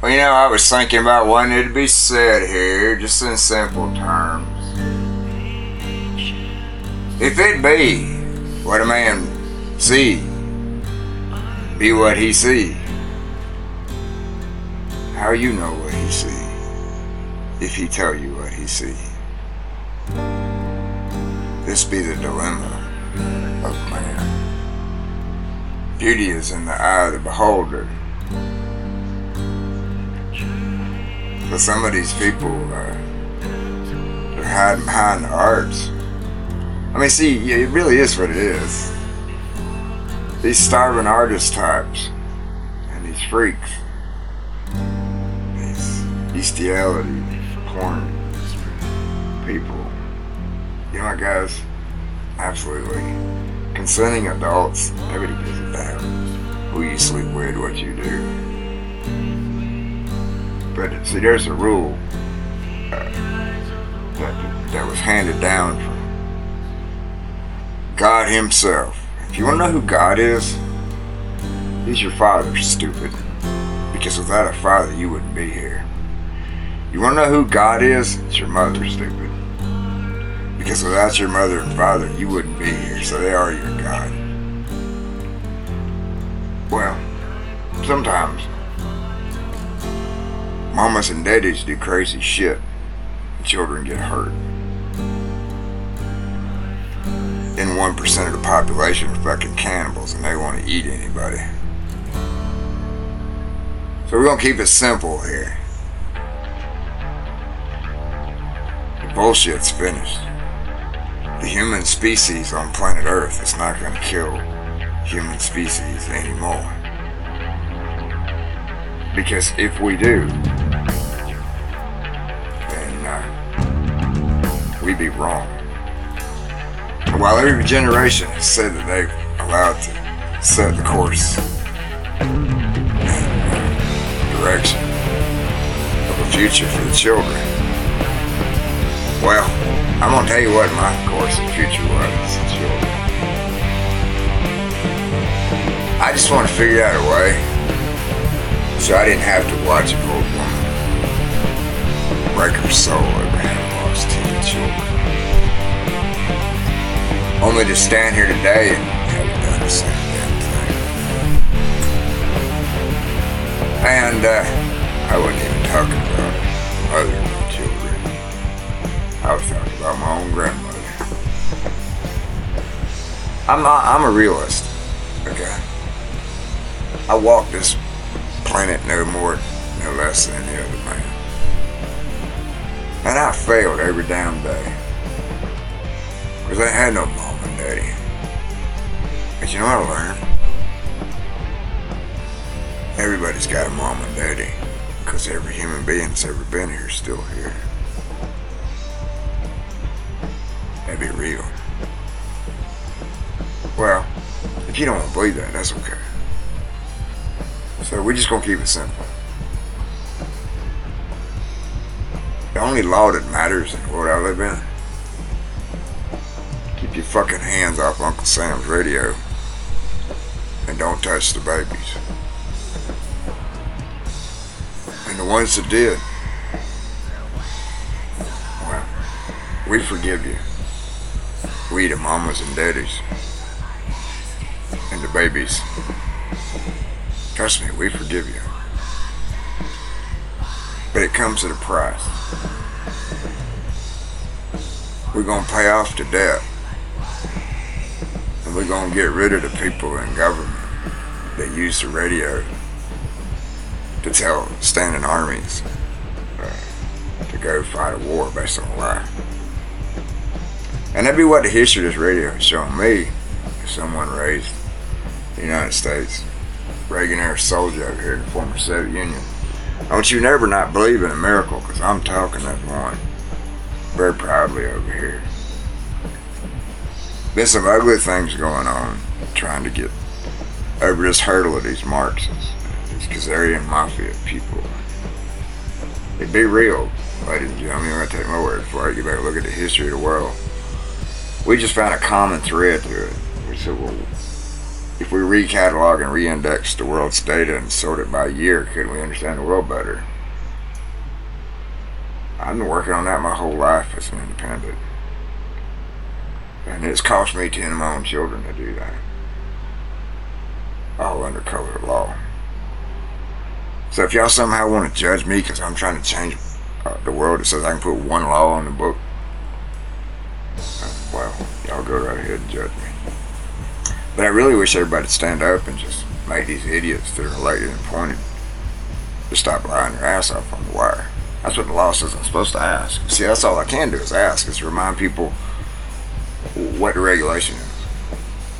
Well, you know, I was thinking about what it to be said here, just in simple terms. If it be what a man see, be what he see. How you know what he see? If he tell you what he see. This be the dilemma of man. Beauty is in the eye of the beholder. But some of these people, uh, they're hiding behind the arts. I mean, see, it really is what it is. These starving artist types and these freaks, these bestiality, porn people. You know what, guys? Absolutely. Consenting adults, everybody gives a damn who you sleep with, what you do. But see, there's a rule uh, that, that was handed down from God Himself. If you want to know who God is, He's your father, stupid. Because without a father, you wouldn't be here. You want to know who God is? It's your mother, stupid. Because without your mother and father, you wouldn't be here. So they are your God. Well, sometimes mamas and daddies do crazy shit. Children get hurt. And 1% of the population are fucking cannibals and they want to eat anybody. So we're going to keep it simple here. The bullshit's finished. The human species on planet Earth is not going to kill human species anymore. Because if we do, uh, we be wrong. While every generation has said that they've allowed to set the course and direction of a future for the children, well, I'm gonna tell you what my course of future was, the children. I just want to figure out a way so I didn't have to watch an old woman break her soul Only to stand here today and have done the same damn thing. And uh, I wasn't even talking about other than children. I was talking about my own grandmother. I'm I'm a realist. Okay. I walk this planet no more, no less than any other man. And I failed every damn day. Because I had no mom and daddy. But you know what I learned? Everybody's got a mom and daddy. Because every human being that's ever been here is still here. That'd be real. Well, if you don't believe that, that's okay. So we're just gonna keep it simple. The only law that matters world I live in keep your fucking hands off Uncle Sam's radio and don't touch the babies. And the ones that did, well, we forgive you. We, the mamas and daddies, and the babies. Trust me, we forgive you. But it comes at a price. We're going to pay off the debt. And we're going to get rid of the people in government that use the radio to tell standing armies uh, to go fight a war based on a lie. And that'd be what the history of this radio is showing me someone raised the United States. Reagan era soldier over here in the former Soviet Union. Want you never not believe in a miracle because I'm talking as one. Very proudly over here. There's some ugly things going on trying to get over this hurdle of these Marxists, these Khazarian mafia people. They be real, ladies and gentlemen. I'm going to take my word for it. You better look at the history of the world. We just found a common thread to it. We said, well, if we recatalog and reindex the world's data and sort it by year, could we understand the world better? I've been working on that my whole life as an independent. And it's cost me 10 of my own children to do that. All under color of law. So if y'all somehow want to judge me because I'm trying to change uh, the world that says I can put one law on the book, uh, well, y'all go right ahead and judge me. But I really wish everybody would stand up and just make these idiots that are elected and appointed to stop lying their ass off on the wire. That's what the law says I'm supposed to ask. See, that's all I can do is ask, is remind people what the regulation is.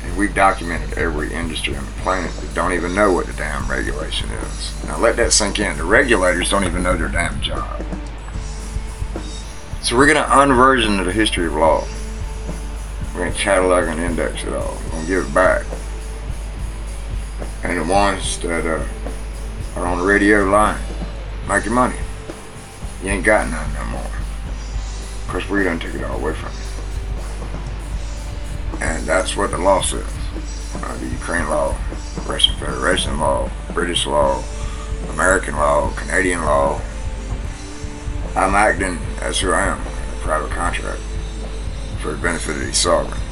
And we've documented every industry on the planet that don't even know what the damn regulation is. Now let that sink in. The regulators don't even know their damn job. So we're going to unversion of the history of law. To catalog and index it all. We're to give it back. And the ones that uh, are on the radio line making money. You ain't got none no more. Because we done took it all away from you. And that's what the law says. Uh, the Ukraine law, Russian Federation law, British law, American law, Canadian law. I'm acting as who I am, a private contract, for the benefit of these sovereigns.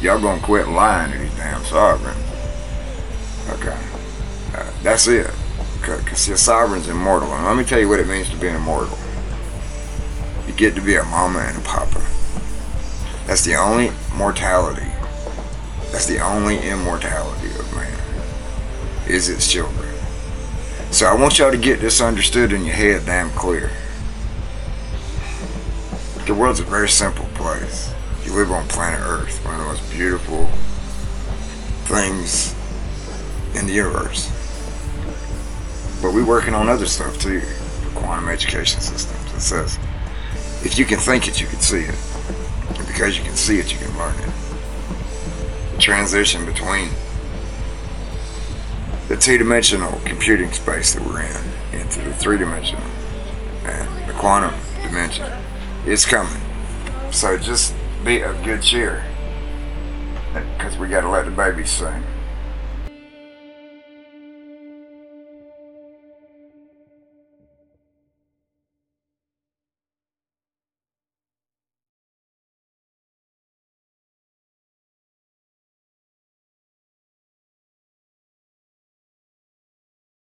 Y'all gonna quit lying to these damn sovereigns. Okay. Uh, that's it. Because your sovereign's immortal. And let me tell you what it means to be immortal. You get to be a mama and a papa. That's the only mortality. That's the only immortality of man. Is its children. So I want y'all to get this understood in your head damn clear. The world's very simple place. You live on planet Earth, one of the most beautiful things in the universe. But we're working on other stuff too. The Quantum education systems. It says, if you can think it, you can see it. And because you can see it, you can learn it. The transition between the two-dimensional computing space that we're in into the three-dimensional and the quantum dimension is coming. So just be of good cheer because we got to let the baby sing.